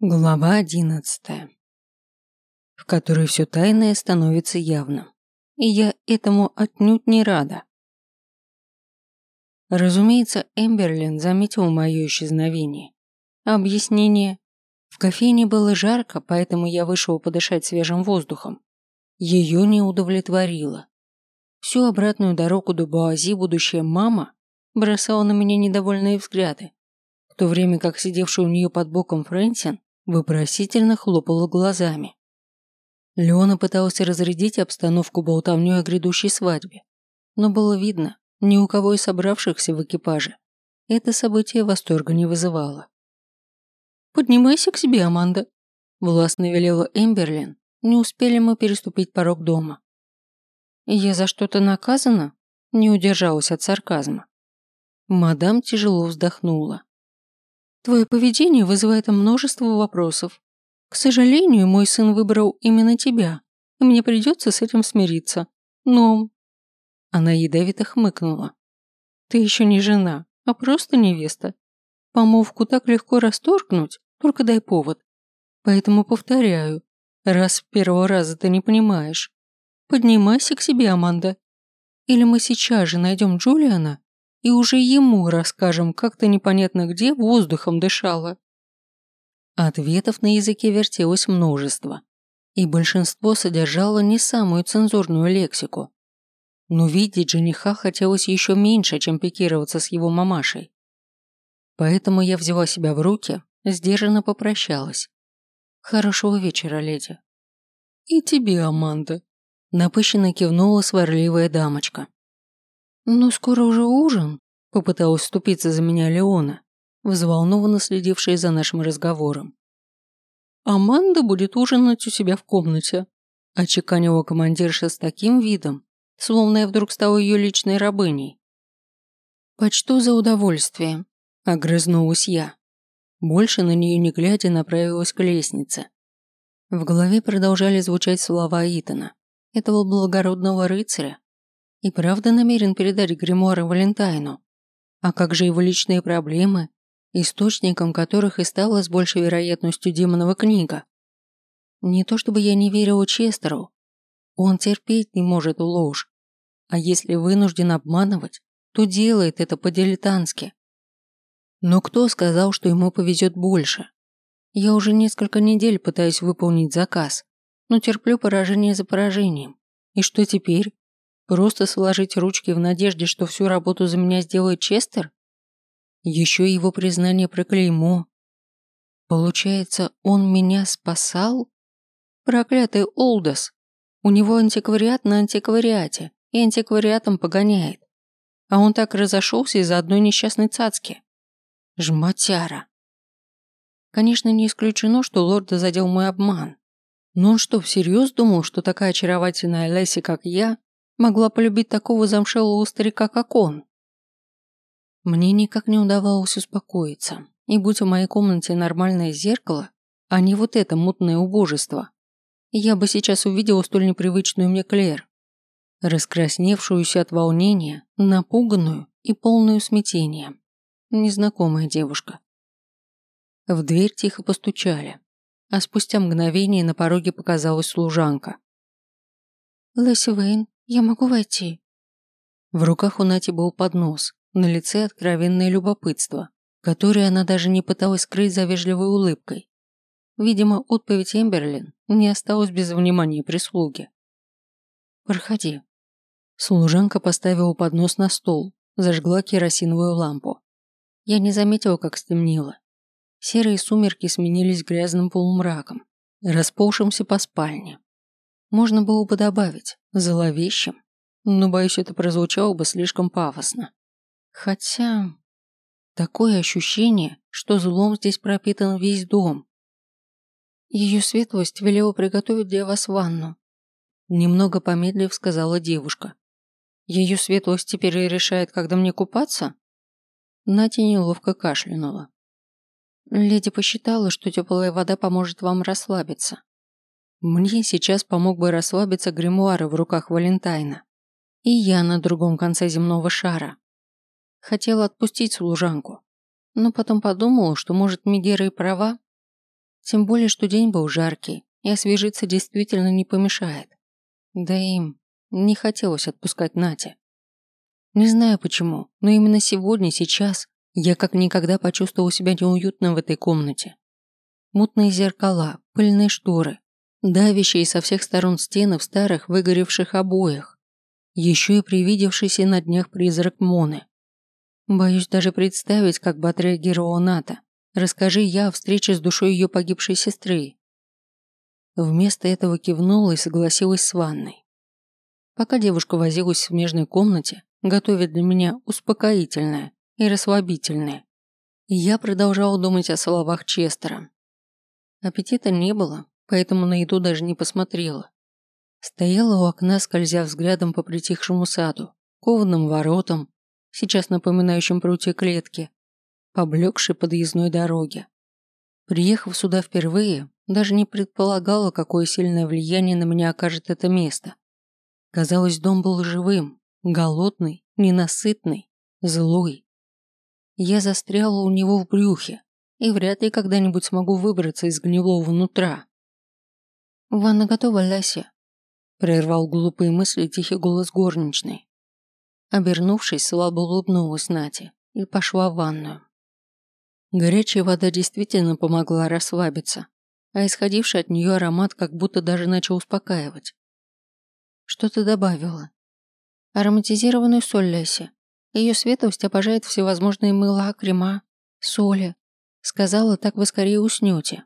Глава одиннадцатая, в которой все тайное становится явным, и я этому отнюдь не рада. Разумеется, Эмберлин заметил мое исчезновение. Объяснение. В кофейне было жарко, поэтому я вышел подышать свежим воздухом. Ее не удовлетворило. Всю обратную дорогу до Буази будущая мама бросала на меня недовольные взгляды, в то время как сидевший у нее под боком Фрэнсин вопросительно хлопала глазами. Леона пытался разрядить обстановку болтовнёй о грядущей свадьбе, но было видно, ни у кого из собравшихся в экипаже это событие восторга не вызывало. «Поднимайся к себе, Аманда», – властно велела Эмберлин, не успели мы переступить порог дома. «Я за что-то наказана?» – не удержалась от сарказма. Мадам тяжело вздохнула. Твое поведение вызывает множество вопросов. К сожалению, мой сын выбрал именно тебя, и мне придется с этим смириться. Но...» Она ядовито хмыкнула. «Ты еще не жена, а просто невеста. Помолвку так легко расторгнуть, только дай повод. Поэтому повторяю, раз с первого раза ты не понимаешь, поднимайся к себе, Аманда. Или мы сейчас же найдем Джулиана и уже ему расскажем, как ты непонятно где воздухом дышала. Ответов на языке вертелось множество, и большинство содержало не самую цензурную лексику. Но видеть жениха хотелось еще меньше, чем пикироваться с его мамашей. Поэтому я взяла себя в руки, сдержанно попрощалась. «Хорошего вечера, леди». «И тебе, Аманда», – напыщенно кивнула сварливая дамочка. «Но скоро уже ужин», – попыталась вступиться за меня Леона, взволнованно следившая за нашим разговором. «Аманда будет ужинать у себя в комнате», – отчеканила командирша с таким видом, словно я вдруг стала ее личной рабыней. «Почту за удовольствие», – огрызнулась я. Больше на нее не глядя направилась к лестнице. В голове продолжали звучать слова Итана, этого благородного рыцаря, и правда намерен передать гримуары Валентайну? А как же его личные проблемы, источником которых и стала с большей вероятностью демонова книга? Не то чтобы я не верила Честеру. Он терпеть не может ложь. А если вынужден обманывать, то делает это по-дилетантски. Но кто сказал, что ему повезет больше? Я уже несколько недель пытаюсь выполнить заказ, но терплю поражение за поражением. И что теперь? Просто сложить ручки в надежде, что всю работу за меня сделает Честер? Еще его признание про клеймо. Получается, он меня спасал? Проклятый Олдос. У него антиквариат на антиквариате, и антиквариатом погоняет. А он так разошелся из-за одной несчастной цацки. Жматяра. Конечно, не исключено, что лорда задел мой обман. Но он что, всерьез думал, что такая очаровательная Лесси, как я, могла полюбить такого замшелого старика, как он. Мне никак не удавалось успокоиться, и будь в моей комнате нормальное зеркало, а не вот это мутное убожество, я бы сейчас увидела столь непривычную мне Клэр, раскрасневшуюся от волнения, напуганную и полную смятения. Незнакомая девушка. В дверь тихо постучали, а спустя мгновение на пороге показалась служанка. «Лесси Вейн, «Я могу войти?» В руках у Нати был поднос, на лице откровенное любопытство, которое она даже не пыталась скрыть за вежливой улыбкой. Видимо, отповедь Эмберлин не осталась без внимания прислуги. «Проходи». Служанка поставила поднос на стол, зажгла керосиновую лампу. Я не заметила, как стемнело. Серые сумерки сменились грязным полумраком, расползшимся по спальне. Можно было бы добавить зловещим, но, боюсь, это прозвучало бы слишком пафосно. Хотя... Такое ощущение, что злом здесь пропитан весь дом. Ее светлость велела приготовить для вас ванну. Немного помедлив сказала девушка. Ее светлость теперь решает, когда мне купаться? Натя неловко кашлянула. Леди посчитала, что теплая вода поможет вам расслабиться. Мне сейчас помог бы расслабиться гримуары в руках Валентайна. И я на другом конце земного шара. Хотела отпустить служанку, но потом подумала, что, может, Мегера и права. Тем более, что день был жаркий, и освежиться действительно не помешает. Да им не хотелось отпускать Нате. Не знаю почему, но именно сегодня, сейчас, я как никогда почувствовал себя неуютно в этой комнате. Мутные зеркала, пыльные шторы, давящие со всех сторон стены в старых выгоревших обоях. Еще и привидевшийся на днях призрак Моны. Боюсь даже представить, как бы отреагировала Ната. Расскажи я о встрече с душой ее погибшей сестры. Вместо этого кивнула и согласилась с ванной. Пока девушка возилась в смежной комнате, готовя для меня успокоительное и расслабительное, я продолжала думать о словах Честера. Аппетита не было, поэтому на еду даже не посмотрела. Стояла у окна, скользя взглядом по притихшему саду, кованым воротам, сейчас напоминающим прутья клетки, поблекшей подъездной дороге. Приехав сюда впервые, даже не предполагала, какое сильное влияние на меня окажет это место. Казалось, дом был живым, голодный, ненасытный, злой. Я застряла у него в брюхе и вряд ли когда-нибудь смогу выбраться из гнилого нутра. «Ванна готова, Лася?» прервал глупые мысли тихий голос горничной. Обернувшись, слабо улыбнулась Нате и пошла в ванную. Горячая вода действительно помогла расслабиться, а исходивший от нее аромат как будто даже начал успокаивать. «Что ты добавила?» «Ароматизированную соль Леси. Ее светлость обожает всевозможные мыла, крема, соли. Сказала, так вы скорее уснете».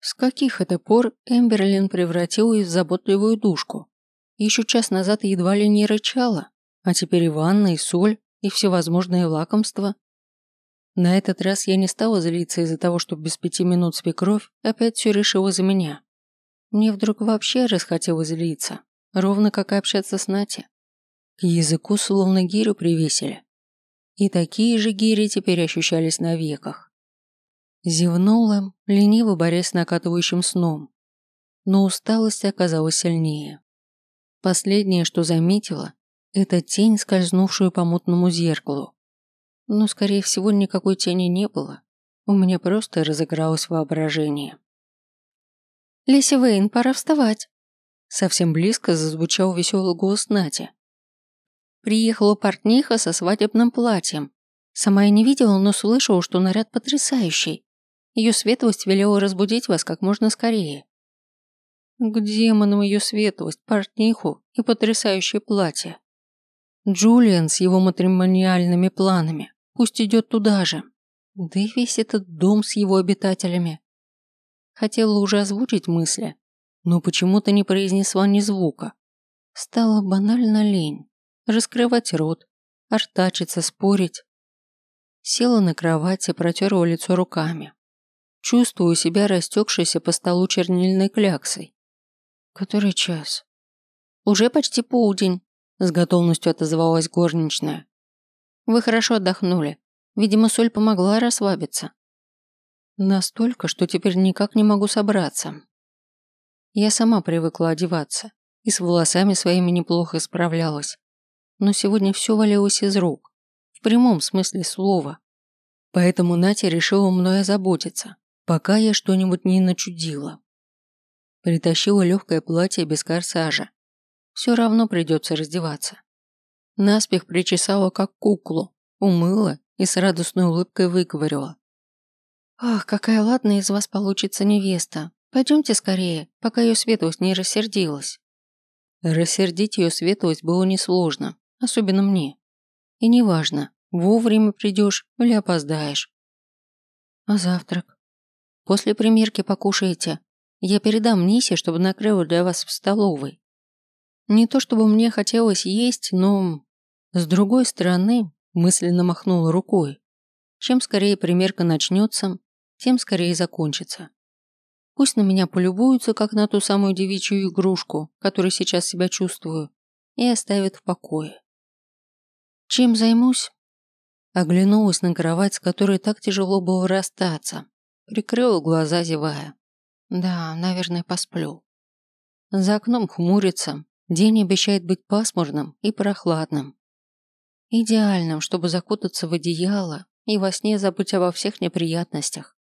С каких это пор Эмберлин превратил ее в заботливую душку? Еще час назад едва ли не рычала, а теперь и ванна, и соль, и всевозможные лакомства. На этот раз я не стала злиться из-за того, что без пяти минут свекровь опять все решила за меня. Мне вдруг вообще расхотелось злиться, ровно как и общаться с Нати. К языку словно гирю привесили. И такие же гири теперь ощущались на веках. Зевнула, лениво борясь с накатывающим сном. Но усталость оказалась сильнее. Последнее, что заметила, это тень, скользнувшую по мутному зеркалу. Но, скорее всего, никакой тени не было. У меня просто разыгралось воображение. «Леси Вейн, пора вставать!» Совсем близко зазвучал веселый голос Нати. Приехала портниха со свадебным платьем. Сама я не видела, но слышала, что наряд потрясающий. Ее светлость велела разбудить вас как можно скорее. К демонам ее светлость, портниху и потрясающее платье. Джулиан с его матримониальными планами пусть идет туда же. Да и весь этот дом с его обитателями. Хотела уже озвучить мысли, но почему-то не произнесла ни звука. Стало банально лень. Раскрывать рот, артачиться, спорить. Села на кровати, протерла лицо руками. Чувствую себя растекшейся по столу чернильной кляксой. Который час? Уже почти полдень. С готовностью отозвалась горничная. Вы хорошо отдохнули. Видимо, соль помогла расслабиться. Настолько, что теперь никак не могу собраться. Я сама привыкла одеваться и с волосами своими неплохо справлялась. Но сегодня все валилось из рук. В прямом смысле слова. Поэтому Натя решила мной озаботиться, пока я что-нибудь не начудила. Притащила легкое платье без корсажа, все равно придется раздеваться. Наспех причесала как куклу, умыла и с радостной улыбкой выговорила. «Ах, какая ладная из вас получится невеста. Пойдемте скорее, пока ее светлость не рассердилась». Рассердить ее светлость было несложно, особенно мне. И неважно, вовремя придешь или опоздаешь. А завтрак? После примерки покушаете. Я передам Нисе, чтобы накрыла для вас в столовой. Не то чтобы мне хотелось есть, но... С другой стороны, мысленно махнула рукой. Чем скорее примерка начнется, тем скорее закончится. Пусть на меня полюбуются, как на ту самую девичью игрушку, которой сейчас себя чувствую, и оставят в покое. Чем займусь? Оглянулась на кровать, с которой так тяжело было расстаться. Прикрыла глаза, зевая. Да, наверное, посплю. За окном хмурится, День обещает быть пасмурным и прохладным. Идеальным, чтобы закутаться в одеяло и во сне забыть обо всех неприятностях.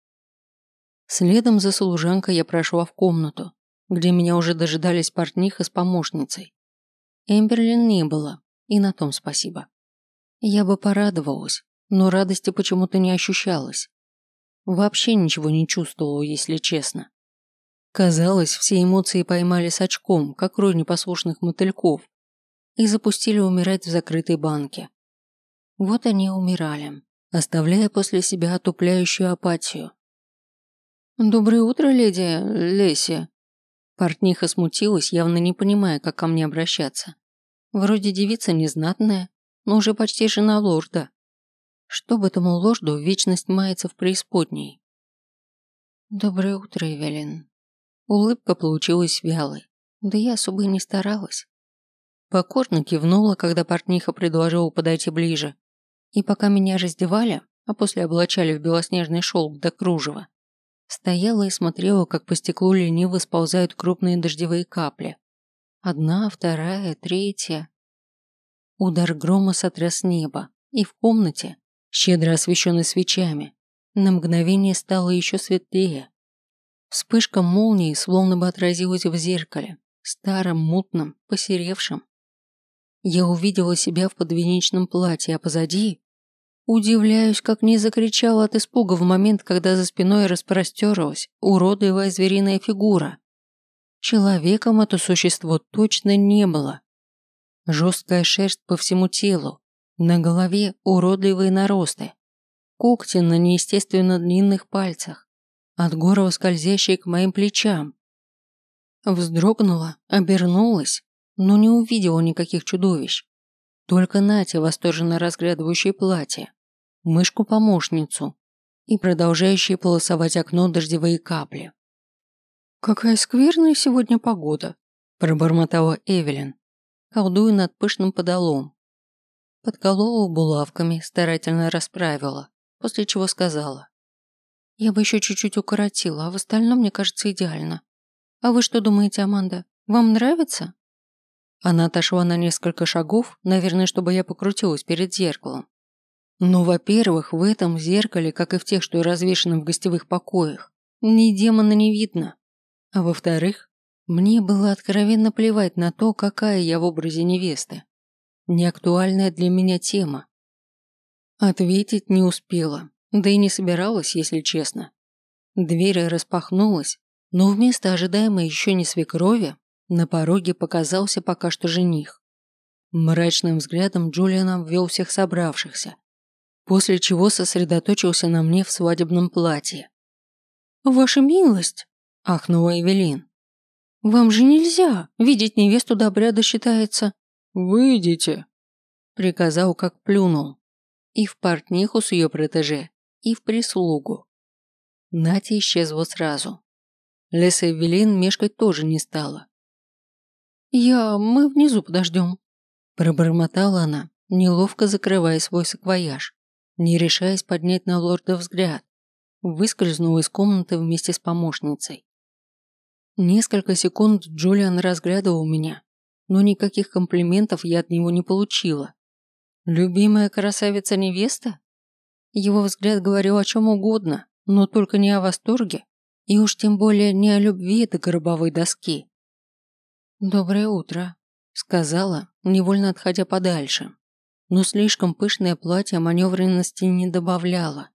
Следом за служанкой я прошла в комнату, где меня уже дожидались портниха с помощницей. Эмберлин не было, и на том спасибо. Я бы порадовалась, но радости почему-то не ощущалось. Вообще ничего не чувствовала, если честно. Казалось, все эмоции поймали с очком, как рой непослушных мотыльков, и запустили умирать в закрытой банке. Вот они умирали, оставляя после себя отупляющую апатию. «Доброе утро, леди Леси». Портниха смутилась, явно не понимая, как ко мне обращаться. Вроде девица незнатная, но уже почти жена лорда. Чтобы этому лорду вечность мается в преисподней. «Доброе утро, Эвелин». Улыбка получилась вялой, да я особо и не старалась. Покорно кивнула, когда портниха предложила подойти ближе. И пока меня раздевали, а после облачали в белоснежный шелк до кружева, Стояла и смотрела, как по стеклу лениво сползают крупные дождевые капли. Одна, вторая, третья. Удар грома сотряс небо, и в комнате, щедро освещенной свечами, на мгновение стало еще светлее. Вспышка молнии словно бы отразилась в зеркале, старом, мутном, посеревшем. Я увидела себя в подвенечном платье, а позади Удивляюсь, как не закричала от испуга в момент, когда за спиной распростерлась уродливая звериная фигура. Человеком это существо точно не было. Жесткая шерсть по всему телу, на голове уродливые наросты, когти на неестественно длинных пальцах, от горова скользящие к моим плечам. Вздрогнула, обернулась, но не увидела никаких чудовищ. Только Натя, восторженно разглядывающее платье мышку-помощницу и продолжающие полосовать окно дождевые капли. «Какая скверная сегодня погода», – пробормотала Эвелин, колдуя над пышным подолом. Подколола булавками, старательно расправила, после чего сказала. «Я бы еще чуть-чуть укоротила, а в остальном, мне кажется, идеально. А вы что думаете, Аманда? Вам нравится?» Она отошла на несколько шагов, наверное, чтобы я покрутилась перед зеркалом, ну, во-первых, в этом зеркале, как и в тех, что развешаны в гостевых покоях, ни демона не видно. А во-вторых, мне было откровенно плевать на то, какая я в образе невесты. Неактуальная для меня тема. Ответить не успела, да и не собиралась, если честно. Дверь распахнулась, но вместо ожидаемой еще не свекрови на пороге показался пока что жених. Мрачным взглядом Джулиан обвел всех собравшихся после чего сосредоточился на мне в свадебном платье. «Ваша милость!» – ахнула Эвелин. «Вам же нельзя! Видеть невесту до обряда считается...» «Выйдите!» – приказал, как плюнул. И в портниху с ее протеже, и в прислугу. Натя исчезла сразу. Леса Эвелин мешкать тоже не стала. «Я... мы внизу подождем», – пробормотала она, неловко закрывая свой саквояж не решаясь поднять на лорда взгляд, выскользнул из комнаты вместе с помощницей. Несколько секунд Джулиан разглядывал меня, но никаких комплиментов я от него не получила. Любимая красавица-невеста? Его взгляд говорил о чем угодно, но только не о восторге, и уж тем более не о любви до гробовой доски. «Доброе утро», — сказала, невольно отходя подальше но слишком пышное платье маневренности не добавляло.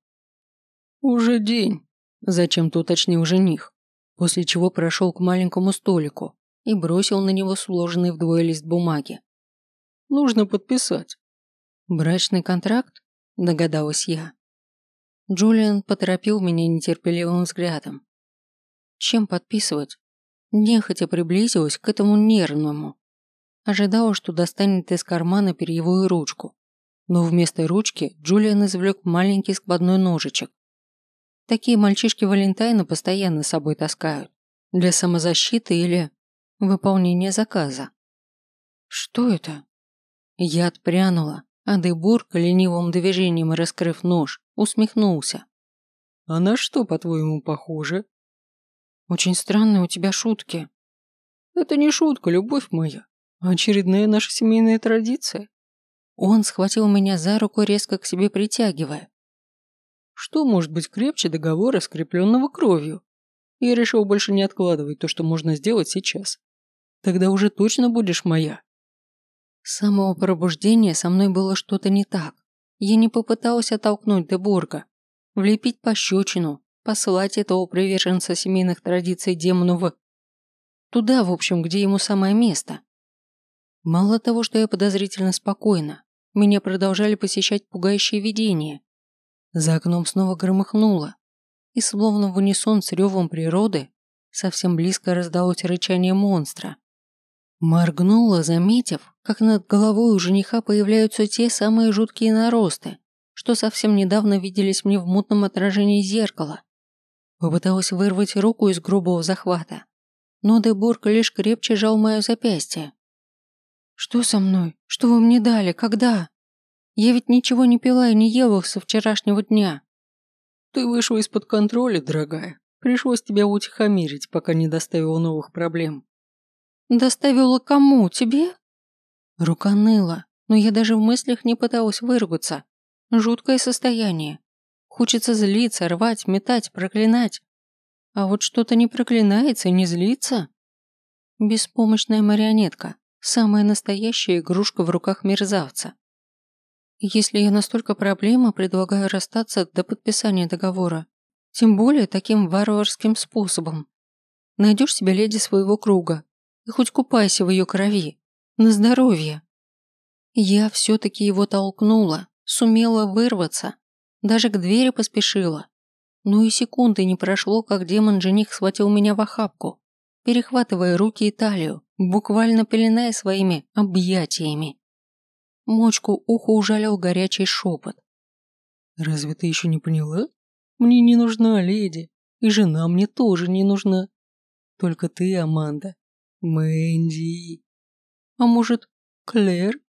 «Уже день», – зачем-то уточнил жених, после чего прошел к маленькому столику и бросил на него сложенный вдвое лист бумаги. «Нужно подписать». «Брачный контракт?» – догадалась я. Джулиан поторопил меня нетерпеливым взглядом. «Чем подписывать?» Нехотя приблизилась к этому нервному, Ожидала, что достанет из кармана перьевую ручку. Но вместо ручки Джулиан извлек маленький складной ножичек. Такие мальчишки Валентайна постоянно с собой таскают. Для самозащиты или выполнения заказа. Что это? Я отпрянула, а Дебург, ленивым движением раскрыв нож, усмехнулся. «А на что, по-твоему, похоже?» «Очень странные у тебя шутки». «Это не шутка, любовь моя. Очередная наша семейная традиция. Он схватил меня за руку, резко к себе притягивая. Что может быть крепче договора, скрепленного кровью? Я решил больше не откладывать то, что можно сделать сейчас. Тогда уже точно будешь моя. С самого пробуждения со мной было что-то не так. Я не попыталась оттолкнуть Деборга, влепить пощечину, послать этого приверженца семейных традиций демону в... Туда, в общем, где ему самое место. Мало того, что я подозрительно спокойна, меня продолжали посещать пугающие видения. За окном снова громыхнуло, и словно в унисон с ревом природы совсем близко раздалось рычание монстра. Моргнула, заметив, как над головой у жениха появляются те самые жуткие наросты, что совсем недавно виделись мне в мутном отражении зеркала. Попыталась вырвать руку из грубого захвата, но Дебург лишь крепче жал мое запястье. «Что со мной? Что вы мне дали? Когда? Я ведь ничего не пила и не ела со вчерашнего дня». «Ты вышла из-под контроля, дорогая. Пришлось тебя утихомирить, пока не доставила новых проблем. «Доставила кому? Тебе?» Рука ныла, но я даже в мыслях не пыталась выругаться. Жуткое состояние. Хочется злиться, рвать, метать, проклинать. А вот что-то не проклинается не злится. Беспомощная марионетка. Самая настоящая игрушка в руках мерзавца. Если я настолько проблема, предлагаю расстаться до подписания договора. Тем более таким варварским способом. Найдешь себе леди своего круга, и хоть купайся в ее крови. На здоровье. Я все-таки его толкнула, сумела вырваться, даже к двери поспешила. Ну и секунды не прошло, как демон-жених схватил меня в охапку, перехватывая руки и талию, буквально пеленая своими объятиями. Мочку уху ужалил горячий шепот. «Разве ты еще не поняла? Мне не нужна леди, и жена мне тоже не нужна. Только ты, Аманда, Мэнди. А может, Клэр?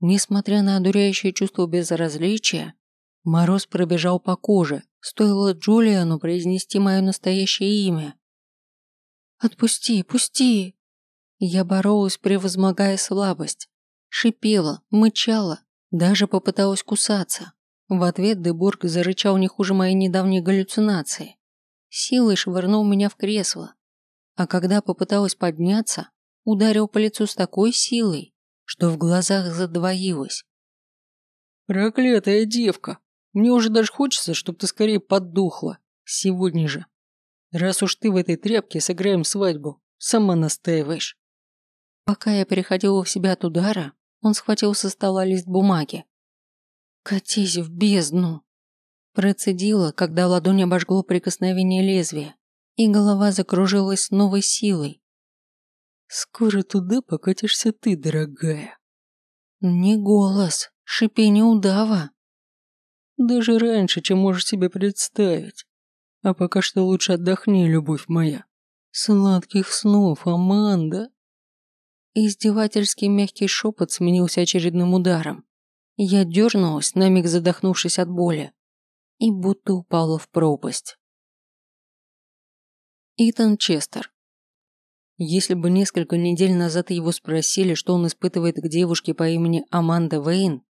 Несмотря на одуряющее чувство безразличия, мороз пробежал по коже, стоило Джулиану произнести мое настоящее имя. «Отпусти, пусти!» Я боролась, превозмогая слабость. Шипела, мычала, даже попыталась кусаться. В ответ Дебург зарычал не хуже моей недавней галлюцинации. Силой швырнул меня в кресло, а когда попыталась подняться, ударил по лицу с такой силой, что в глазах задвоилось. «Проклятая девка! Мне уже даже хочется, чтобы ты скорее поддухла. Сегодня же. Раз уж ты в этой тряпке сыграем свадьбу, сама настаиваешь». Пока я переходила в себя от удара, он схватил со стола лист бумаги. «Катись в бездну!» Процедила, когда ладонь обожгло прикосновение лезвия и голова закружилась с новой силой. «Скоро туда покатишься ты, дорогая». «Не голос, шипение удава». «Даже раньше, чем можешь себе представить. А пока что лучше отдохни, любовь моя. Сладких снов, Аманда». Издевательский мягкий шепот сменился очередным ударом. Я дернулась, на миг задохнувшись от боли, и будто упала в пропасть. Итан Честер. Если бы несколько недель назад его спросили, что он испытывает к девушке по имени Аманда Вейн,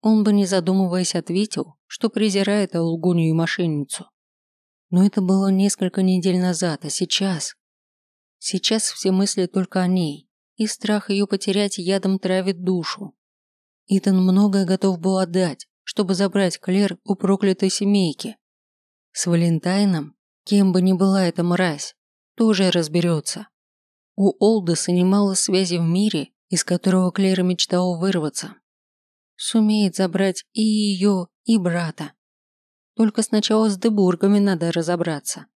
он бы, не задумываясь, ответил, что презирает лгунью и мошенницу. Но это было несколько недель назад, а сейчас... Сейчас все мысли только о ней, и страх ее потерять ядом травит душу. Итан многое готов был отдать, чтобы забрать Клер у проклятой семейки. С Валентайном Кем бы ни была эта мразь, тоже разберется. У Олдеса немало связей в мире, из которого Клера мечтала вырваться. Сумеет забрать и ее, и брата. Только сначала с Дебургами надо разобраться.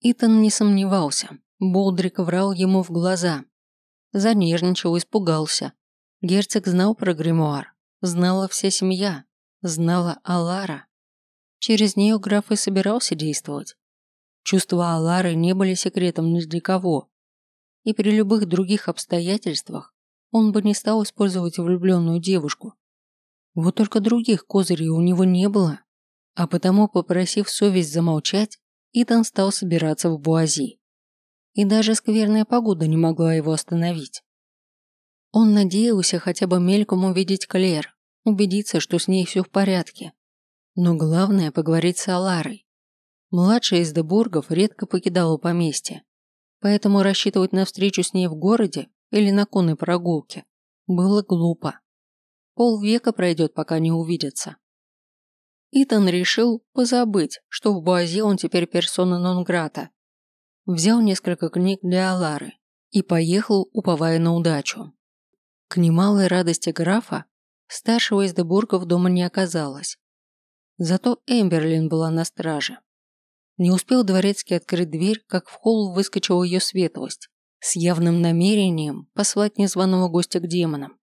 Итан не сомневался. Болдрик врал ему в глаза. Занервничал, испугался. Герцог знал про гримуар. Знала вся семья. Знала Алара. Через нее граф и собирался действовать. Чувства Алары не были секретом ни для кого. И при любых других обстоятельствах он бы не стал использовать влюбленную девушку. Вот только других козырей у него не было. А потому, попросив совесть замолчать, Итан стал собираться в Буази. И даже скверная погода не могла его остановить. Он надеялся хотя бы мельком увидеть Клер, убедиться, что с ней все в порядке, Но главное – поговорить с Аларой. Младшая из Дебургов редко покидала поместье, поэтому рассчитывать на встречу с ней в городе или на конной прогулке было глупо. Полвека пройдет, пока не увидятся. Итан решил позабыть, что в Буазе он теперь персона нон-грата. Взял несколько книг для Алары и поехал, уповая на удачу. К немалой радости графа, старшего из Дебургов дома не оказалось. Зато Эмберлин была на страже. Не успел дворецкий открыть дверь, как в холл выскочила ее светлость, с явным намерением послать незваного гостя к демонам.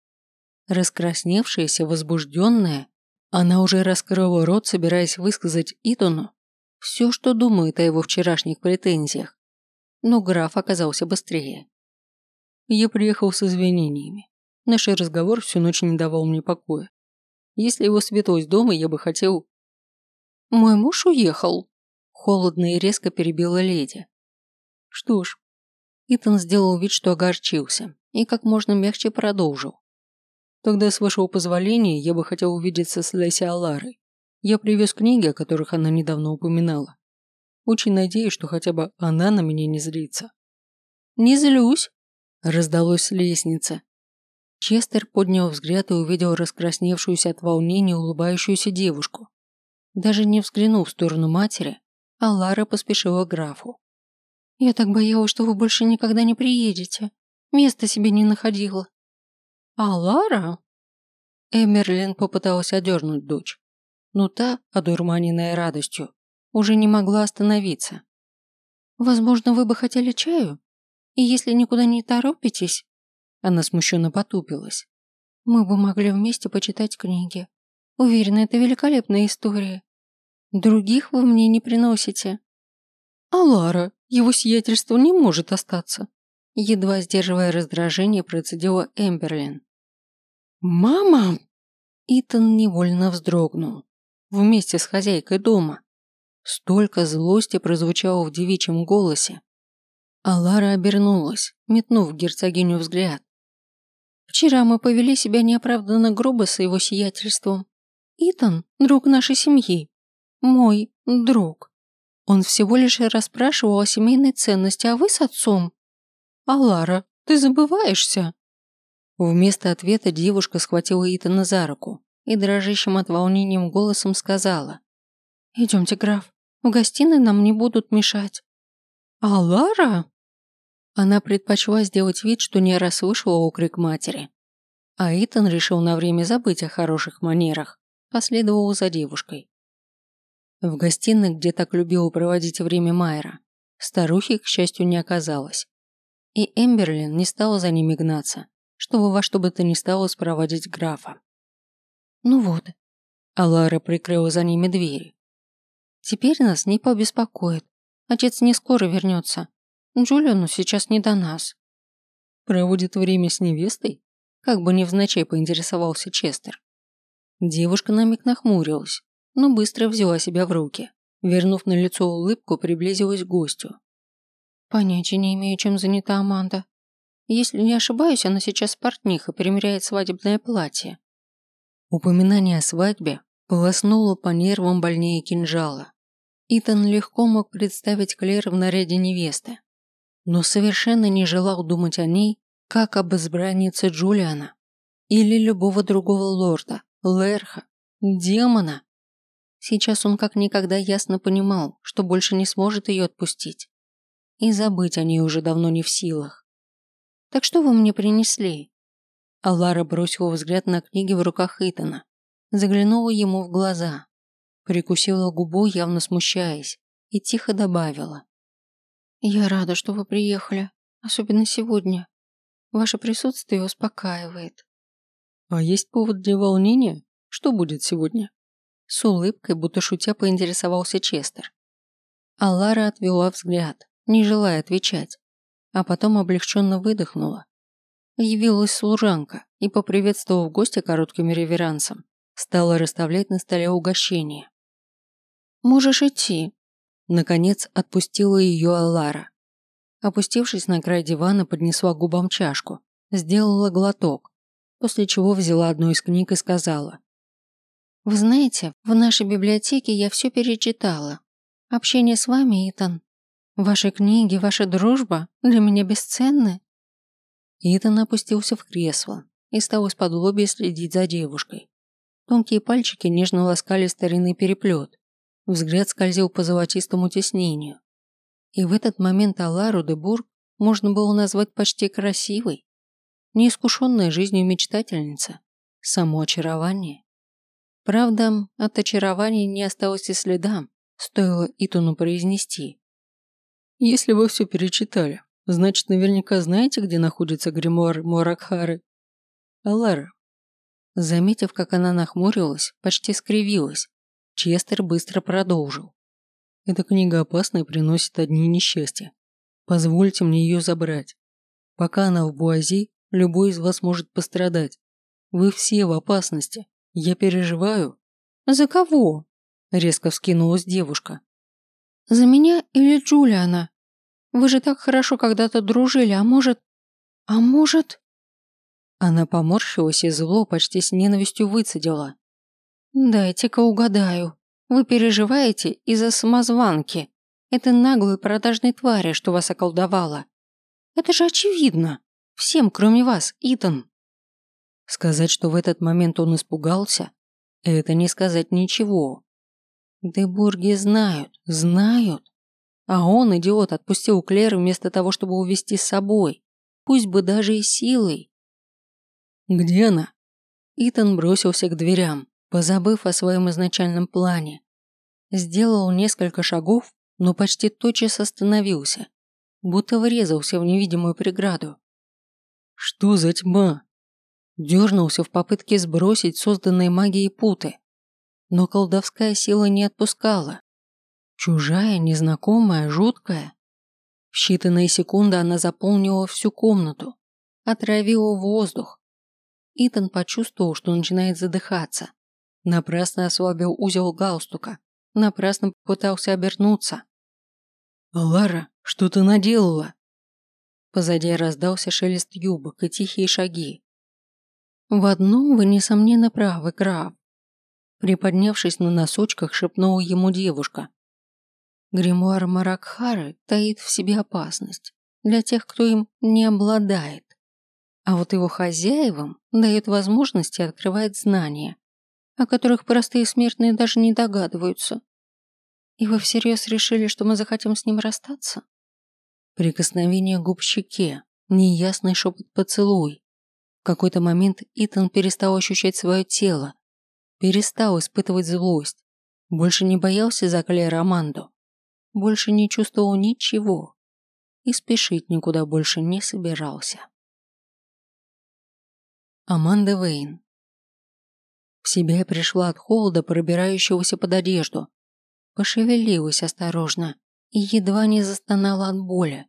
Раскрасневшаяся, возбужденная, она уже раскрыла рот, собираясь высказать Итону все, что думает о его вчерашних претензиях. Но граф оказался быстрее. Я приехал с извинениями. Наш разговор всю ночь не давал мне покоя. Если его светлость дома, я бы хотел... Мой муж уехал, Холодно и резко перебила леди. Что ж, Итан сделал вид, что огорчился, и как можно мягче продолжил. Тогда, с вашего позволения, я бы хотел увидеться с Леси Аларой. Я привез книги, о которых она недавно упоминала. Очень надеюсь, что хотя бы она на меня не злится. «Не злюсь», – раздалось с лестницы. Честер поднял взгляд и увидел раскрасневшуюся от волнения улыбающуюся девушку. Даже не взглянув в сторону матери, а Лара поспешила к графу. «Я так боялась, что вы больше никогда не приедете. Места себе не находила». «А Лара?» Эмерлин попыталась одернуть дочь, но та, одурманенная радостью, уже не могла остановиться. «Возможно, вы бы хотели чаю? И если никуда не торопитесь...» Она смущенно потупилась. «Мы бы могли вместе почитать книги. Уверена, это великолепная история. Других вы мне не приносите. А Лара, его сиятельство не может остаться. Едва сдерживая раздражение, процедила Эмберлин. «Мама!» Итан невольно вздрогнул. Вместе с хозяйкой дома. Столько злости прозвучало в девичьем голосе. А Лара обернулась, метнув герцогиню взгляд. «Вчера мы повели себя неоправданно грубо с его сиятельством. Итан – друг нашей семьи, мой друг. Он всего лишь расспрашивал о семейной ценности, а вы с отцом. А Лара, ты забываешься. Вместо ответа девушка схватила Итана за руку и дрожащим от волнением голосом сказала. «Идемте, граф, в гостиной нам не будут мешать». «А Лара?» Она предпочла сделать вид, что не расслышала окрик матери. А Итан решил на время забыть о хороших манерах, последовал за девушкой. В гостиной, где так любила проводить время Майра, старухи, к счастью, не оказалось. И Эмберлин не стала за ними гнаться, чтобы во что бы то ни стало спроводить графа. «Ну вот», а Лара прикрыла за ними двери. «Теперь нас не побеспокоит. Отец не скоро вернется. Джулиану сейчас не до нас». «Проводит время с невестой?» Как бы невзначай поинтересовался Честер. Девушка на миг нахмурилась, но быстро взяла себя в руки. Вернув на лицо улыбку, приблизилась к гостю. Понятия не имею, чем занята Аманда. Если не ошибаюсь, она сейчас портниха примеряет свадебное платье. Упоминание о свадьбе полоснуло по нервам больнее кинжала. Итан легко мог представить Клэр в наряде невесты, но совершенно не желал думать о ней, как об избраннице Джулиана или любого другого лорда, Лерха, демона. Сейчас он как никогда ясно понимал, что больше не сможет ее отпустить. И забыть о ней уже давно не в силах. «Так что вы мне принесли?» А Лара бросила взгляд на книги в руках Итана, заглянула ему в глаза, прикусила губу, явно смущаясь, и тихо добавила. «Я рада, что вы приехали, особенно сегодня. Ваше присутствие успокаивает». «А есть повод для волнения? Что будет сегодня?» С улыбкой, будто шутя, поинтересовался Честер. А Лара отвела взгляд, не желая отвечать, а потом облегченно выдохнула. Явилась служанка и, поприветствовав гостя коротким реверансом, стала расставлять на столе угощение. «Можешь идти», – наконец отпустила ее Алара. Опустившись на край дивана, поднесла губам чашку, сделала глоток, после чего взяла одну из книг и сказала. Вы знаете, в нашей библиотеке я все перечитала. Общение с вами, Итан. Ваши книги, ваша дружба для меня бесценны. Итан опустился в кресло и стал из-под лобья следить за девушкой. Тонкие пальчики нежно ласкали старинный переплет. Взгляд скользил по золотистому тиснению. И в этот момент Алару де Бург можно было назвать почти красивой. Неискушенная жизнью мечтательница. Само очарование. Правда, от очарования не осталось и следа, стоило Итуну произнести. «Если вы все перечитали, значит, наверняка знаете, где находится гримуар Муракхары?» «Алара». Заметив, как она нахмурилась, почти скривилась, Честер быстро продолжил. «Эта книга опасна и приносит одни несчастья. Позвольте мне ее забрать. Пока она в Буази, любой из вас может пострадать. Вы все в опасности. Я переживаю». «За кого?» – резко вскинулась девушка. «За меня или Джулиана? Вы же так хорошо когда-то дружили, а может... А может...» Она поморщилась и зло почти с ненавистью выцедила. «Дайте-ка угадаю. Вы переживаете из-за самозванки, этой наглой продажной твари, что вас околдовала. Это же очевидно. Всем, кроме вас, Итан». Сказать, что в этот момент он испугался, это не сказать ничего. Дебурги знают, знают. А он, идиот, отпустил Клэр вместо того, чтобы увести с собой. Пусть бы даже и силой. «Где она?» Итан бросился к дверям позабыв о своем изначальном плане. Сделал несколько шагов, но почти тотчас остановился, будто врезался в невидимую преграду. «Что за тьма?» Дернулся в попытке сбросить созданные магией путы, но колдовская сила не отпускала. Чужая, незнакомая, жуткая. В считанные секунды она заполнила всю комнату, отравила воздух. Итан почувствовал, что начинает задыхаться. Напрасно ослабил узел галстука. Напрасно попытался обернуться. «Лара, что ты наделала?» Позади раздался шелест юбок и тихие шаги. «В одном вы, несомненно, правы, граф», приподнявшись на носочках, шепнула ему девушка. Гримуар Маракхары таит в себе опасность для тех, кто им не обладает. А вот его хозяевам дает возможность и открывает знания, о которых простые смертные даже не догадываются. И вы всерьез решили, что мы захотим с ним расстаться? Прикосновение губ к щеке, неясный шепот поцелуй. В какой-то момент Итан перестал ощущать свое тело, перестал испытывать злость, больше не боялся за Клэр Аманду, больше не чувствовал ничего и спешить никуда больше не собирался. Аманда Вейн в себя пришла от холода, пробирающегося под одежду. Пошевелилась осторожно и едва не застонала от боли.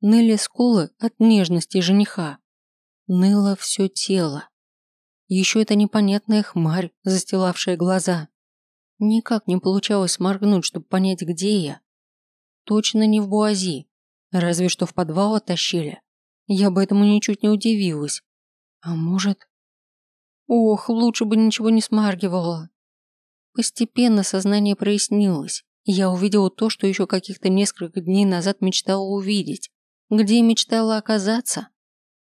Ныли скулы от нежности жениха. Ныло все тело. Еще эта непонятная хмарь, застилавшая глаза. Никак не получалось моргнуть, чтобы понять, где я. Точно не в Буази. Разве что в подвал оттащили. Я бы этому ничуть не удивилась. А может... Ох, лучше бы ничего не смаргивала. Постепенно сознание прояснилось, я увидела то, что еще каких-то несколько дней назад мечтала увидеть, где мечтала оказаться.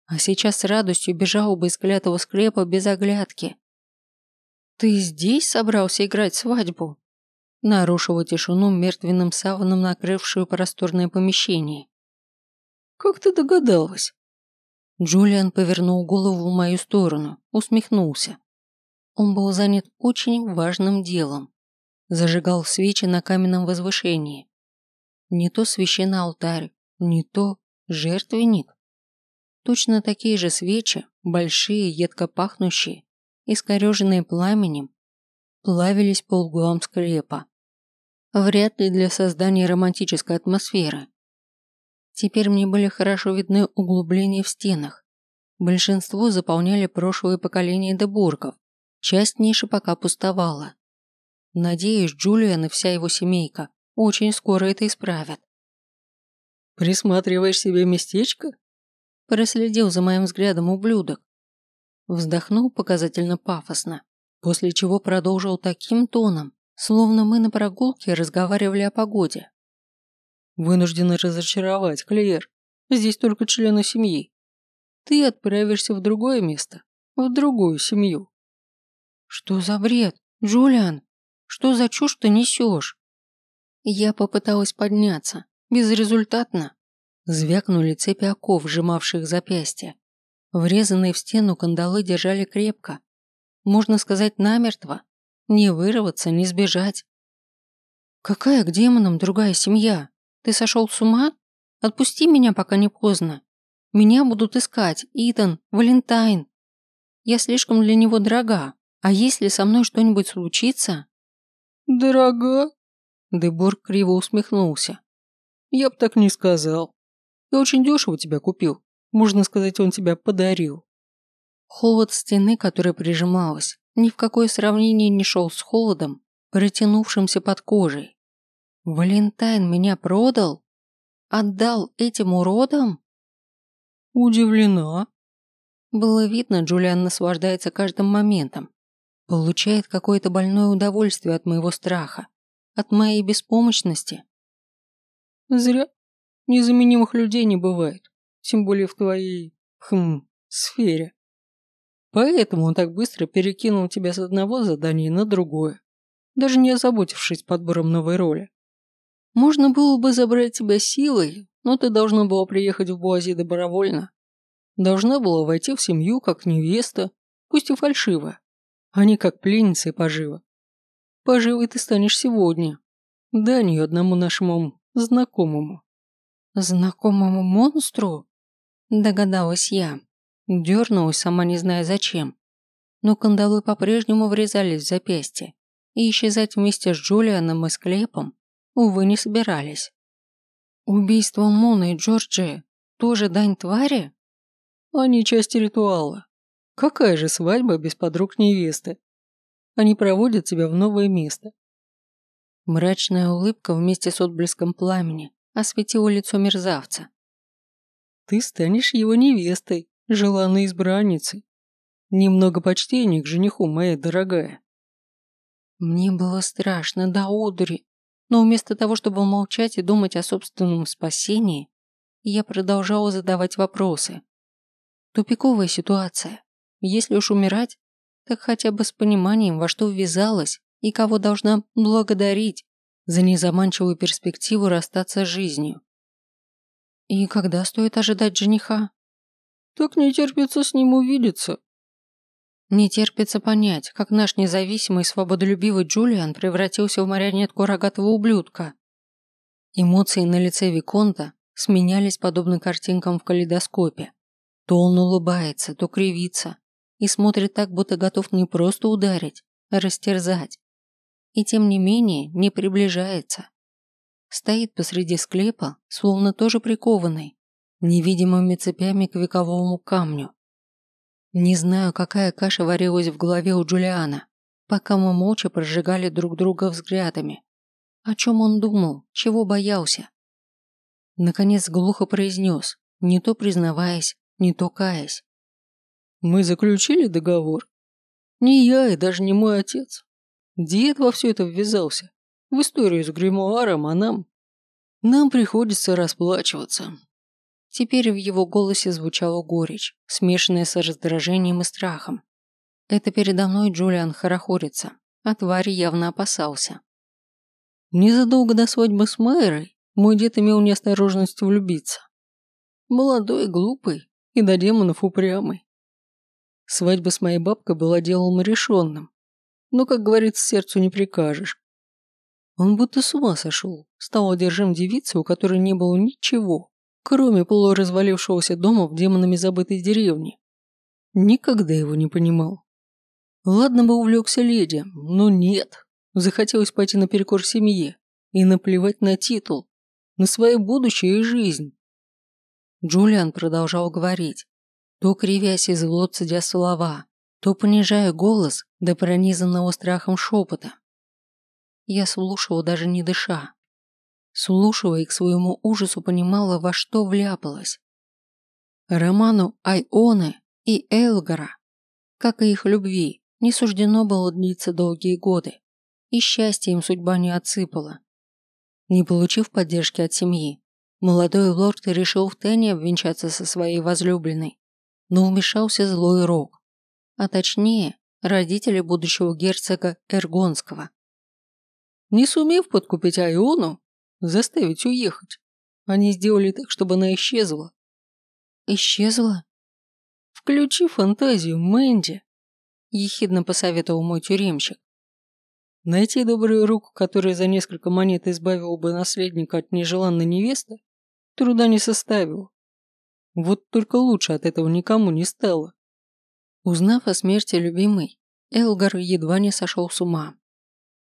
А сейчас с радостью бежала бы из клятого склепа без оглядки. «Ты здесь собрался играть свадьбу?» Нарушила тишину мертвенным саваном накрывшую просторное помещение. «Как ты догадалась?» Джулиан повернул голову в мою сторону, усмехнулся. Он был занят очень важным делом. Зажигал свечи на каменном возвышении. Не то священный алтарь, не то жертвенник. Точно такие же свечи, большие, едко пахнущие, искореженные пламенем, плавились по углам склепа. Вряд ли для создания романтической атмосферы. Теперь мне были хорошо видны углубления в стенах. Большинство заполняли прошлые поколения дебургов. Часть ниши пока пустовала. Надеюсь, Джулиан и вся его семейка очень скоро это исправят. «Присматриваешь себе местечко?» Проследил за моим взглядом ублюдок. Вздохнул показательно пафосно. после чего продолжил таким тоном, словно мы на прогулке разговаривали о погоде. Вынуждены разочаровать, Клеер. Здесь только члены семьи. Ты отправишься в другое место, в другую семью. Что за бред? Джулиан, что за чушь ты несешь? Я попыталась подняться. Безрезультатно. Звякнули цепи оков, сжимавших запястья. Врезанные в стену кандалы держали крепко. Можно сказать, намертво. Не вырваться, не сбежать. Какая к демонам другая семья? Ты сошел с ума? Отпусти меня, пока не поздно. Меня будут искать Итан, Валентайн. Я слишком для него дорога. А если со мной что-нибудь случится? Дорога? Дебор криво усмехнулся. Я бы так не сказал. Я очень дешево тебя купил. Можно сказать, он тебя подарил. Холод стены, которая прижималась, ни в какое сравнение не шел с холодом, протянувшимся под кожей. Валентайн меня продал? Отдал этим уродам? Удивлена. Было видно, Джулиан наслаждается каждым моментом. Получает какое-то больное удовольствие от моего страха, от моей беспомощности. Зря. Незаменимых людей не бывает. Тем более в твоей, хм, сфере. Поэтому он так быстро перекинул тебя с одного задания на другое, даже не озаботившись подбором новой роли. Можно было бы забрать тебя силой, но ты должна была приехать в Буази добровольно. Должна была войти в семью как невеста, пусть и фальшивая, а не как пленница и пожива. Поживой ты станешь сегодня. Данью одному нашему знакомому. Знакомому монстру? Догадалась я. Дернулась, сама не зная зачем. Но кандалы по-прежнему врезались в запястье, и исчезать вместе с Джулианом и склепом, увы, не собирались. Убийство Мона и Джорджи тоже дань твари? Они часть ритуала. Какая же свадьба без подруг невесты? Они проводят тебя в новое место. Мрачная улыбка вместе с отблеском пламени осветила лицо мерзавца. Ты станешь его невестой, желанной избранницей. Немного почтения к жениху, моя дорогая. Мне было страшно до одури, но вместо того, чтобы молчать и думать о собственном спасении, я продолжала задавать вопросы. Тупиковая ситуация. Если уж умирать, так хотя бы с пониманием, во что ввязалась и кого должна благодарить за незаманчивую перспективу расстаться с жизнью. И когда стоит ожидать жениха? Так не терпится с ним увидеться. Не терпится понять, как наш независимый свободолюбивый Джулиан превратился в марионетку рогатого ублюдка. Эмоции на лице Виконта сменялись подобно картинкам в калейдоскопе. То он улыбается, то кривится и смотрит так, будто готов не просто ударить, а растерзать. И тем не менее не приближается. Стоит посреди склепа, словно тоже прикованный, невидимыми цепями к вековому камню. Не знаю, какая каша варилась в голове у Джулиана, пока мы молча прожигали друг друга взглядами. О чем он думал, чего боялся? Наконец глухо произнес, не то признаваясь, не то каясь. «Мы заключили договор. Не я и даже не мой отец. Дед во все это ввязался. В историю с гримуаром, а нам... Нам приходится расплачиваться. Теперь в его голосе звучала горечь, смешанная с раздражением и страхом. Это передо мной Джулиан хорохорится, а твари явно опасался. Незадолго до свадьбы с Майрой мой дед имел неосторожность влюбиться. Молодой, глупый и до демонов упрямый. Свадьба с моей бабкой была делом решенным. Но, как говорится, сердцу не прикажешь. Он будто с ума сошел, стал одержим девицей, у которой не было ничего, кроме полуразвалившегося дома в демонами забытой деревне. Никогда его не понимал. Ладно бы увлекся леди, но нет. Захотелось пойти наперекор семье и наплевать на титул, на свое будущее и жизнь. Джулиан продолжал говорить, то кривясь и зло цедя слова, то понижая голос до пронизанного страхом шепота. Я слушала даже не дыша, слушала и к своему ужасу понимала, во что вляпалась. Роману Айоны и Элгара, как и их любви, не суждено было длиться долгие годы, и счастье им судьба не отсыпала. Не получив поддержки от семьи, молодой лорд решил втайне обвенчаться со своей возлюбленной, но вмешался злой рок, а точнее родители будущего герцога Эргонского. Не сумев подкупить Айону, заставить уехать, они сделали так, чтобы она исчезла. Исчезла? Включи фантазию, Мэнди, ехидно посоветовал мой тюремщик. Найти добрую руку, которая за несколько монет избавила бы наследника от нежеланной невесты, труда не составило. Вот только лучше от этого никому не стало. Узнав о смерти любимой, Элгар едва не сошел с ума.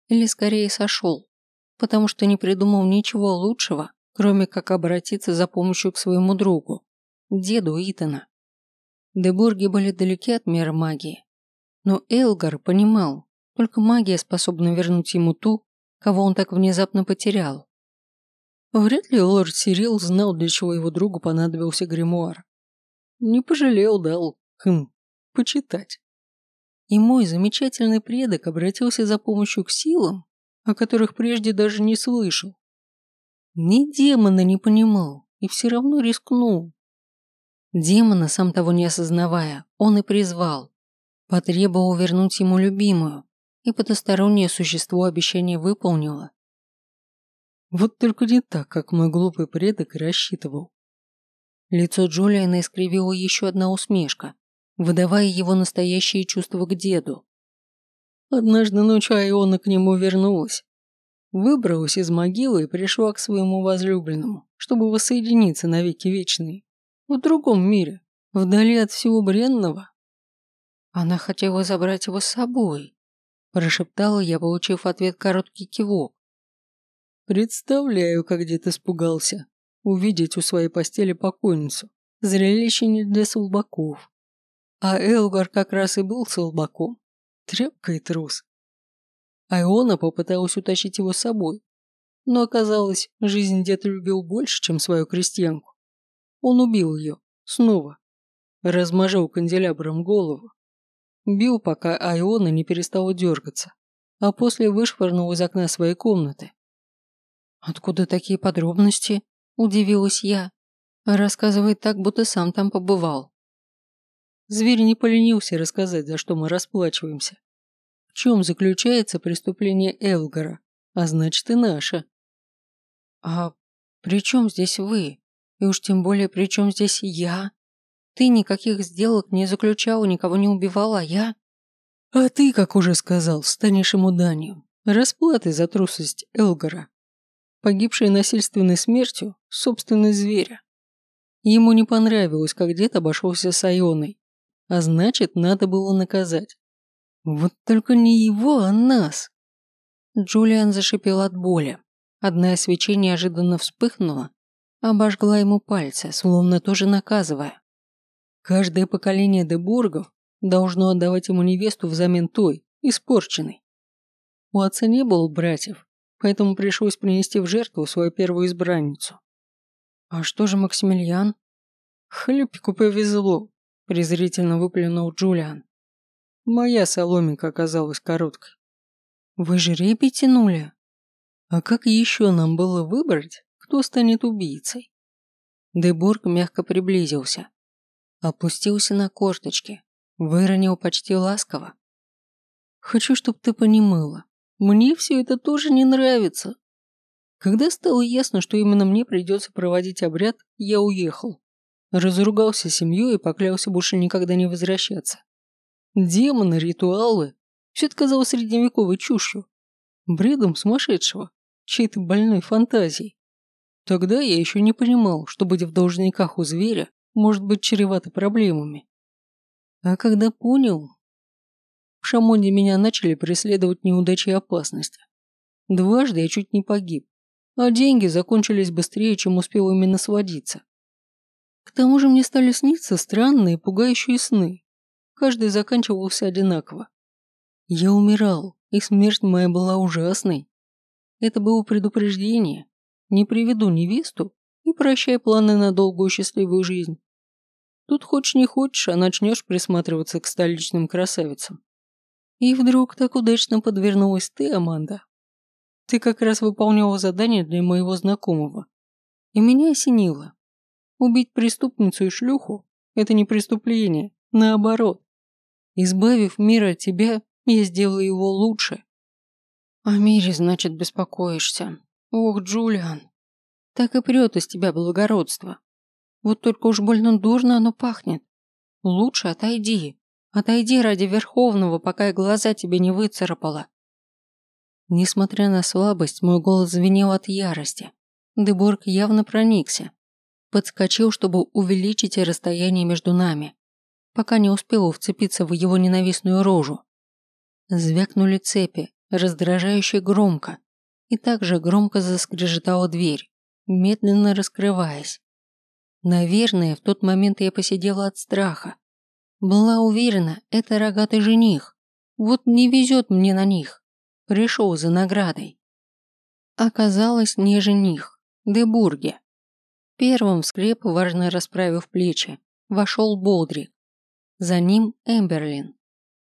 Или скорее сошел, потому что не придумал ничего лучшего, кроме как обратиться за помощью к своему другу, деду Итана. Дебурги были далеки от мира магии, но Элгар понимал, только магия способна вернуть ему ту, кого он так внезапно потерял. Вряд ли лорд Сирил знал, для чего его другу понадобился гримуар. Не пожалел, дал, хм, почитать. И мой замечательный предок обратился за помощью к силам, о которых прежде даже не слышал. Ни демона не понимал и все равно рискнул. Демона, сам того не осознавая, он и призвал. Потребовал вернуть ему любимую, и потустороннее существо обещание выполнило. Вот только не так, как мой глупый предок рассчитывал. Лицо Джулиана искривило еще одна усмешка, выдавая его настоящие чувства к деду. Однажды ночью Айона к нему вернулась. Выбралась из могилы и пришла к своему возлюбленному, чтобы воссоединиться навеки вечные. В другом мире, вдали от всего бренного. Она хотела забрать его с собой, Прошептала я, получив ответ короткий кивок. Представляю, как дед испугался. Увидеть у своей постели покойницу. Зрелище не для слабаков. А Элгар как раз и был слабаком. Тряпка и трус. Айона попыталась утащить его с собой. Но оказалось, жизнь дед любил больше, чем свою крестьянку. Он убил ее. Снова. Размажил канделябром голову. Бил, пока Айона не перестала дергаться, а после вышвырнул из окна своей комнаты. «Откуда такие подробности?» – удивилась я. Рассказывает так, будто сам там побывал. Зверь не поленился рассказать, за что мы расплачиваемся. В чем заключается преступление Элгара, а значит и наше. А при чем здесь вы? И уж тем более при чем здесь я? Ты никаких сделок не заключал, никого не убивал, а я... А ты, как уже сказал, станешь ему данью. Расплатой за трусость Элгара. Погибшая насильственной смертью собственность зверя. Ему не понравилось, как дед обошелся с Айоной. А значит, надо было наказать. Вот только не его, а нас. Джулиан зашипел от боли. Одна свечей неожиданно вспыхнула, обожгла ему пальцы, словно тоже наказывая. Каждое поколение Дебургов должно отдавать ему невесту взамен той, испорченной. У отца не было братьев, поэтому пришлось принести в жертву свою первую избранницу. А что же Максимилиан? Хлебику повезло, презрительно выплюнул Джулиан. Моя соломинка оказалась короткой. Вы жребий тянули? А как еще нам было выбрать, кто станет убийцей? Дебург мягко приблизился, Опустился на корточки, выронил почти ласково. «Хочу, чтобы ты понимала, мне все это тоже не нравится». Когда стало ясно, что именно мне придется проводить обряд, я уехал. Разругался семьей и поклялся больше никогда не возвращаться. Демоны, ритуалы – все это казалось средневековой чушью. Бредом сумасшедшего, чьей-то больной фантазией. Тогда я еще не понимал, что быть в должниках у зверя может быть чревато проблемами. А когда понял, в Шамоне меня начали преследовать неудачи и опасности. Дважды я чуть не погиб, а деньги закончились быстрее, чем успел именно сводиться. К тому же мне стали сниться странные, пугающие сны. Каждый заканчивался одинаково. Я умирал, и смерть моя была ужасной. Это было предупреждение. Не приведу невесту и прощай планы на долгую счастливую жизнь. Тут хочешь не хочешь, а начнешь присматриваться к столичным красавицам. И вдруг так удачно подвернулась ты, Аманда. Ты как раз выполняла задание для моего знакомого. И меня осенило. Убить преступницу и шлюху – это не преступление, наоборот. Избавив мир от тебя, я сделаю его лучше. О мире, значит, беспокоишься. Ох, Джулиан, так и прет из тебя благородство. Вот только уж больно дурно оно пахнет. Лучше отойди. Отойди ради Верховного, пока я глаза тебе не выцарапала. Несмотря на слабость, мой голос звенел от ярости. Деборг явно проникся. Подскочил, чтобы увеличить расстояние между нами, пока не успел вцепиться в его ненавистную рожу. Звякнули цепи, раздражающе громко, и также громко заскрежетала дверь, медленно раскрываясь. Наверное, в тот момент я посидела от страха. Была уверена, это рогатый жених. Вот не везет мне на них. Пришел за наградой. Оказалось, не жених, Дебурге. Первым в скреп, важно расправив плечи, вошел Болдрик. За ним Эмберлин,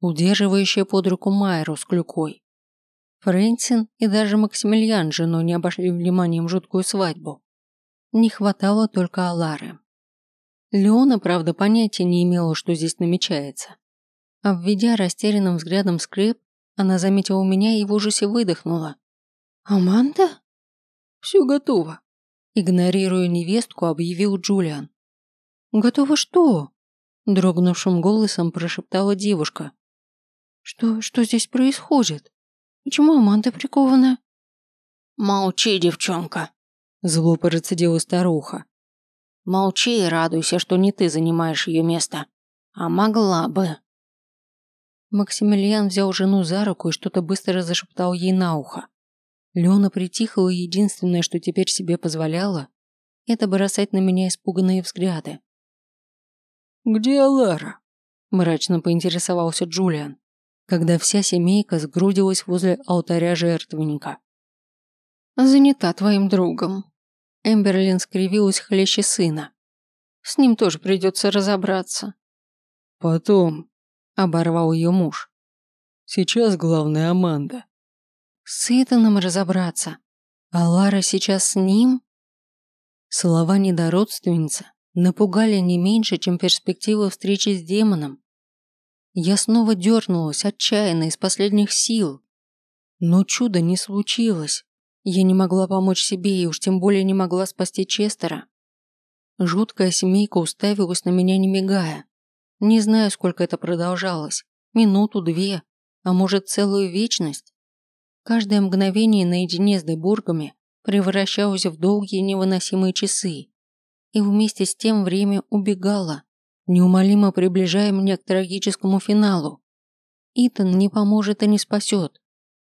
удерживающая под руку Майру с клюкой. Фрэнсин и даже Максимилиан с женой не обошли вниманием жуткую свадьбу. Не хватало только Алары. Леона, правда, понятия не имела, что здесь намечается. Обведя растерянным взглядом скреп, она заметила меня и в ужасе выдохнула. «Аманда?» «Все готово», – игнорируя невестку, объявил Джулиан. «Готово что?» – дрогнувшим голосом прошептала девушка. «Что, что здесь происходит? Почему Аманда прикована?» «Молчи, девчонка», Зло процедила старуха. Молчи и радуйся, что не ты занимаешь ее место. А могла бы. Максимилиан взял жену за руку и что-то быстро зашептал ей на ухо. Леона притихла и единственное, что теперь себе позволяла, это бросать на меня испуганные взгляды. «Где Алара?» – мрачно поинтересовался Джулиан, когда вся семейка сгрудилась возле алтаря жертвенника. «Занята твоим другом», Эмберлин скривилась хлеще сына. С ним тоже придется разобраться. Потом, оборвал ее муж. Сейчас главная Аманда. С Итаном разобраться. А Лара сейчас с ним? Слова недородственницы напугали не меньше, чем перспектива встречи с демоном. Я снова дернулась, отчаянно, из последних сил. Но чудо не случилось. Я не могла помочь себе и уж тем более не могла спасти Честера. Жуткая семейка уставилась на меня не мигая. Не знаю, сколько это продолжалось. Минуту, две, а может целую вечность. Каждое мгновение наедине с Дебургами превращалось в долгие невыносимые часы. И вместе с тем время убегало, неумолимо приближая меня к трагическому финалу. Итан не поможет и не спасет.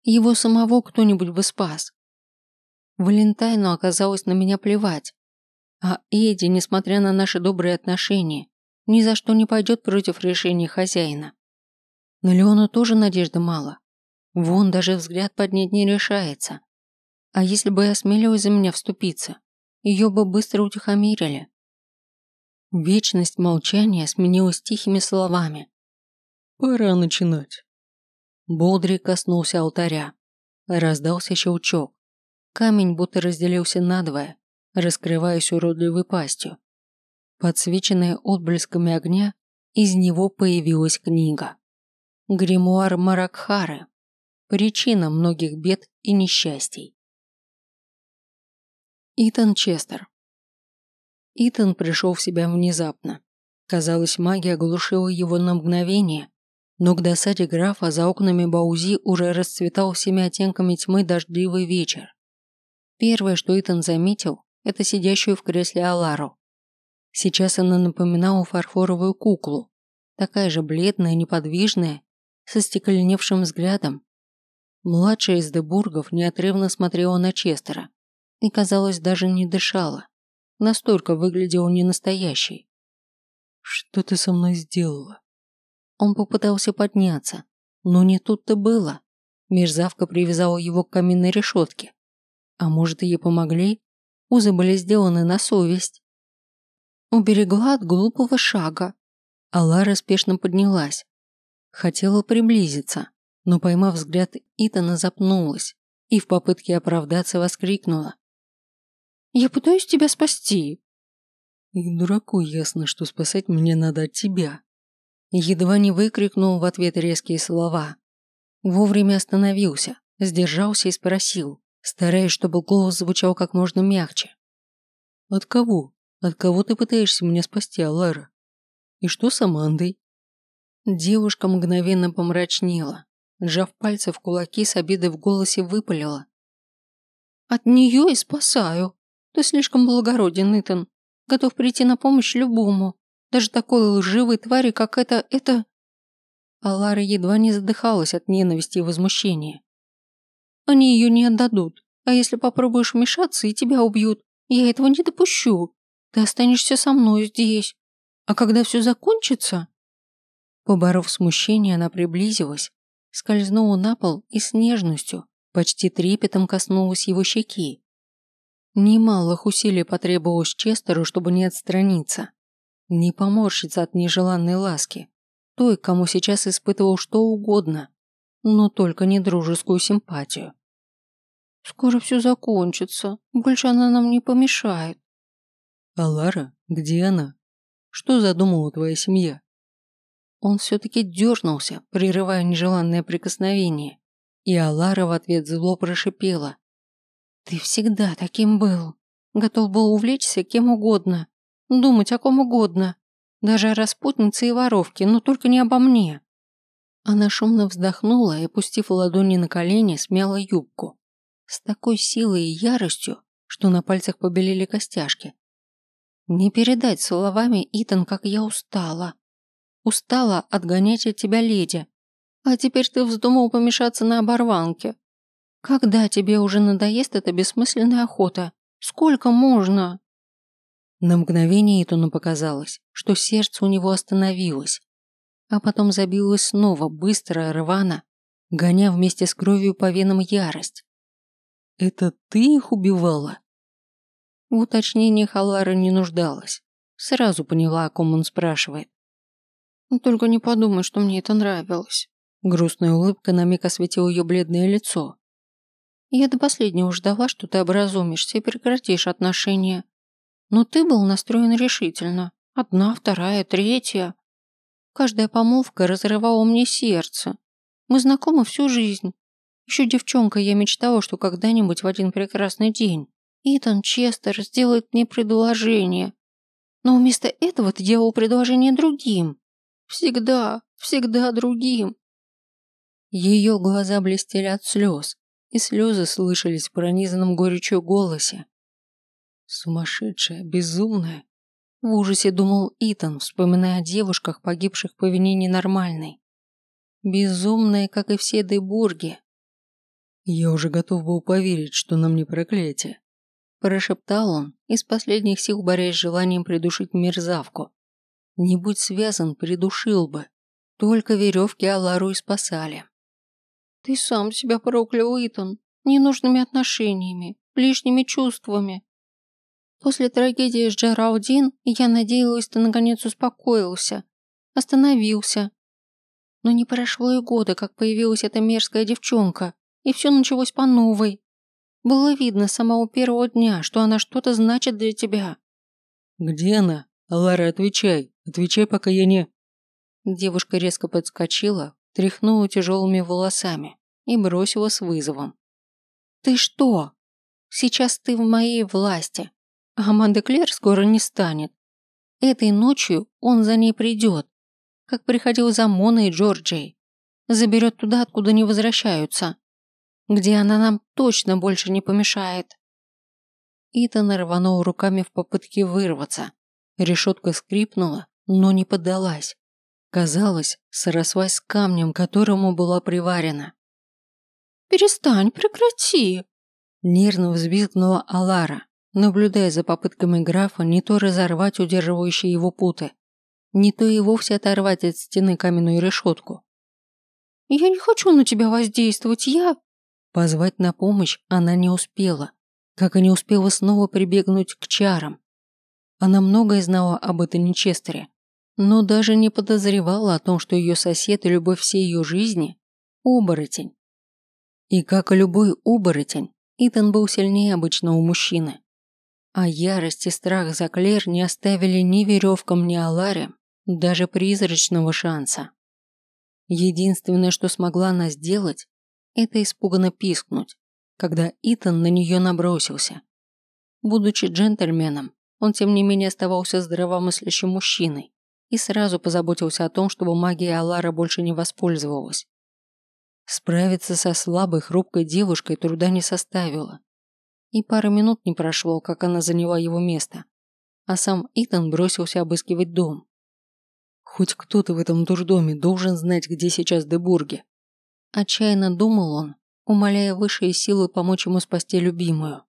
Его самого кто-нибудь бы спас. Валентайну оказалось на меня плевать. А Эдди, несмотря на наши добрые отношения, ни за что не пойдет против решения хозяина. На Леону тоже надежды мало. Вон даже взгляд поднять не решается. А если бы я осмелилась за меня вступиться, ее бы быстро утихомирили. Вечность молчания сменилась тихими словами. «Пора начинать». Болдри коснулся алтаря. Раздался щелчок. Камень будто разделился надвое, раскрываясь уродливой пастью. Подсвеченная отблесками огня, из него появилась книга. Гримуар Маракхары. Причина многих бед и несчастий. Итан Честер. Итан пришел в себя внезапно. Казалось, магия оглушила его на мгновение, но к досаде графа за окнами Баузи уже расцветал всеми оттенками тьмы дождливый вечер. Первое, что Итан заметил, это сидящую в кресле Алару. Сейчас она напоминала фарфоровую куклу, такая же бледная, неподвижная, со стекленевшим взглядом. Младшая из Дебургов неотрывно смотрела на Честера и, казалось, даже не дышала. Настолько выглядела ненастоящей. «Что ты со мной сделала?» Он попытался подняться, но не тут-то было. Мерзавка привязала его к каминной решетке. А может, ей помогли? Узы были сделаны на совесть. Уберегла от глупого шага. А Лара спешно поднялась. Хотела приблизиться, но, поймав взгляд Итана, запнулась и в попытке оправдаться воскликнула. «Я пытаюсь тебя спасти!» И дураку ясно, что спасать мне надо от тебя. Едва не выкрикнул в ответ резкие слова. Вовремя остановился, сдержался и спросил, стараясь, чтобы голос звучал как можно мягче. «От кого? От кого ты пытаешься меня спасти, Алара? И что с Амандой?» Девушка мгновенно помрачнела, сжав пальцы в кулаки с обидой в голосе выпалила. «От нее и спасаю. Ты слишком благороден, Итан. Готов прийти на помощь любому, даже такой лживой твари, как это... это...» А Лара едва не задыхалась от ненависти и возмущения. «Они ее не отдадут, а если попробуешь вмешаться, и тебя убьют. Я этого не допущу. Ты останешься со мной здесь. А когда все закончится...» Поборов смущение, она приблизилась, скользнула на пол и с нежностью, почти трепетом коснулась его щеки. Немалых усилий потребовалось Честеру, чтобы не отстраниться, не поморщиться от нежеланной ласки, той, кому сейчас испытывал что угодно, но только не дружескую симпатию. «Скоро все закончится, больше она нам не помешает». «А Лара, где она? Что задумала твоя семья?» Он все-таки дернулся, прерывая нежеланное прикосновение, и Алара в ответ зло прошипела. Ты всегда таким был. Готов был увлечься кем угодно, думать о ком угодно, даже о распутнице и воровке, но только не обо мне. Она шумно вздохнула и, опустив ладони на колени, смяла юбку. С такой силой и яростью, что на пальцах побелели костяшки. Не передать словами, Итан, как я устала. Устала отгонять от тебя леди. А теперь ты вздумал помешаться на оборванке. Когда тебе уже надоест эта бессмысленная охота? Сколько можно? На мгновение Итуну показалось, что сердце у него остановилось, а потом забилось снова, быстро, рвано, гоня вместе с кровью по венам ярость. «Это ты их убивала?» В уточнениях Алара не нуждалась. Сразу поняла, о ком он спрашивает. «Только не подумай, что мне это нравилось». Грустная улыбка на миг осветила ее бледное лицо. Я до последнего ждала, что ты образумишься и прекратишь отношения. Но ты был настроен решительно. Одна, вторая, третья. Каждая помолвка разрывала мне сердце. Мы знакомы всю жизнь. Еще девчонкой я мечтала, что когда-нибудь в один прекрасный день Итан Честер сделает мне предложение. Но вместо этого ты делал предложение другим. Всегда, всегда другим. Ее глаза блестели от слез и слезы слышались в пронизанном горечью голосе. Сумасшедшая, безумная. В ужасе думал Итан, вспоминая о девушках, погибших по вине ненормальной. Безумная, как и все Дейбурги. Я уже готов был поверить, что нам не проклятие. Прошептал он, из последних сил борясь с желанием придушить мерзавку. Не будь связан, придушил бы. Только веревки Алару и спасали. Ты сам себя проклял, Итан, ненужными отношениями, лишними чувствами. После трагедии с Джералдин я надеялась, ты наконец успокоился, остановился. Но не прошло и года, как появилась эта мерзкая девчонка, и все началось по новой. Было видно с самого первого дня, что она что-то значит для тебя. «Где она? Лара, отвечай. Отвечай, пока я не...» Девушка резко подскочила, тряхнула тяжелыми волосами и бросила с вызовом. «Ты что? Сейчас ты в моей власти, а Аманда Клер скоро не станет. Этой ночью он за ней придет, как приходил за Моной и Джорджией. Заберет туда, откуда не возвращаются, где она нам точно больше не помешает». Итан рванул руками в попытке вырваться. Решетка скрипнула, но не поддалась. Казалось, срослась с камнем, к которому была приварена. «Перестань, прекрати!» Нервно взвизгнула Алара, наблюдая за попытками графа не то разорвать удерживающие его путы, не то и вовсе оторвать от стены каменную решетку. «Я не хочу на тебя воздействовать, я...» Позвать на помощь она не успела, как и не успела снова прибегнуть к чарам. Она многое знала об этом Нечестере, но даже не подозревала о том, что ее сосед и любовь всей ее жизни Оборотень. И как и любой оборотень, Итан был сильнее обычного мужчины. А ярость и страх за Клэр не оставили ни веревкам, ни Аларе даже призрачного шанса. Единственное, что смогла она сделать, это испуганно пискнуть, когда Итан на нее набросился. Будучи джентльменом, он тем не менее оставался здравомыслящим мужчиной и сразу позаботился о том, чтобы магия Алара больше не воспользовалась. Справиться со слабой, хрупкой девушкой труда не составило. И пары минут не прошло, как она заняла его место, а сам Итан бросился обыскивать дом. Хоть кто-то в этом дурдоме должен знать, где сейчас Дебурги. Отчаянно думал он, умоляя высшие силы помочь ему спасти любимую.